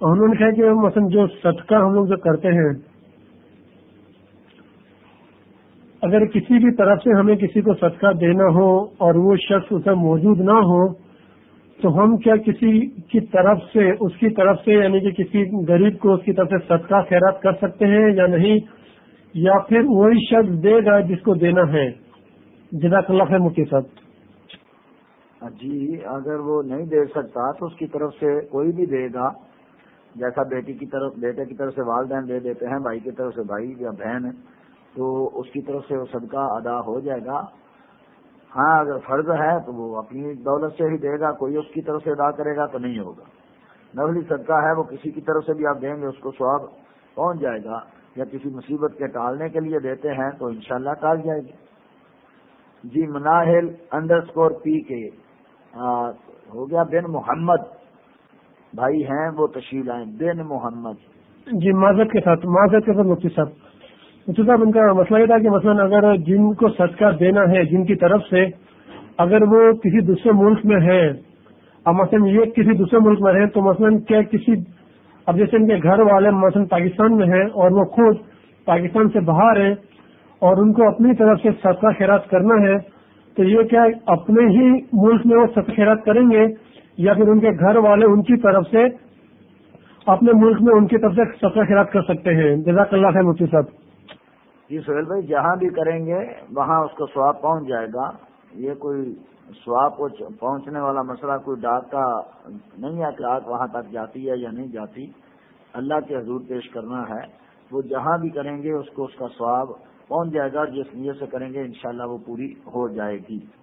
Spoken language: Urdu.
انہوں نے کہا کہ مثلا جو صدقہ ہم لوگ جو کرتے ہیں، اگر کسی بھی طرف سے ہمیں کسی کو صدقہ دینا ہو اور وہ شخص اسے موجود نہ ہو، تو ہم کیا کسی کی طرف سے، اس کی طرف سے یعنی کہ کسی غریب کو اس کی طرف سے صدقہ خیرات کر سکتے ہیں یا نہیں؟ یا پھر وہی شخص دے گا جس کو دینا ہے؟ جزاک اللہ خیر مفتی صاحب۔ ہاں جی اگر وہ نہیں دے سکتا تو اس کی طرف سے کوئی بھی دے گا۔ جیسا بیٹی کی طرف بیٹے کی طرف سے والدین دے دیتے ہیں، بھائی کی طرف سے بھائی یا بہن، تو اس کی طرف سے وہ صدقہ ادا ہو جائے گا۔ ہاں اگر فرض ہے تو وہ اپنی دولت سے ہی دے گا، کوئی اس کی طرف سے ادا کرے گا تو نہیں ہوگا۔ نولی صدقہ ہے، وہ کسی کی طرف سے بھی آپ دیں گے، اس کو سواب پہنچ جائے گا۔ یا کسی مصیبت کے ٹالنے کے لیے دیتے ہیں تو انشاءاللہ ٹال جائے گی۔ جی مناہل انڈر اسکور پی کے ہو گیا بن محمد۔ بھائی ہیں وہ تشیل آئے بن محمد۔ جی معذرت کے ساتھ، معذرت کے ساتھ مفتی صاحب۔ مفتی صاحب، ان کا مسئلہ یہ تھا کہ مثلا اگر جن کو صدقہ دینا ہے جن کی طرف سے، اگر وہ کسی دوسرے ملک میں ہے اب مثلا یہ کسی دوسرے ملک میں ہے تو مثلا کیا کسی، اب جیسے ان کے گھر والے مثلا پاکستان میں ہیں اور وہ خود پاکستان سے باہر ہیں اور ان کو اپنی طرف سے صدقہ خیرات کرنا ہے، تو یہ کیا اپنے ہی ملک میں وہ صدقہ خیرات کریں گے؟ یا پھر ان کے گھر والے ان کی طرف سے اپنے ملک میں ان کی طرف سے صدقہ خیرات کر سکتے ہیں۔ جزاک اللہ خیر مفتی صاحب۔ جی سہیل بھائی، جہاں بھی کریں گے، وہاں اس کو سواب پہنچ جائے گا۔ یہ کوئی سواب کو پہنچنے والا مسئلہ، کوئی ڈاک کا نہیں ہے کہ آگ وہاں تک جاتی ہے یا نہیں جاتی۔ اللہ کے حضور پیش کرنا ہے۔ وہ جہاں بھی کریں گے، اس کو اس کا سواب پہنچ جائے گا جس نیت سے کریں گے، انشاءاللہ وہ پوری ہو جائے گی۔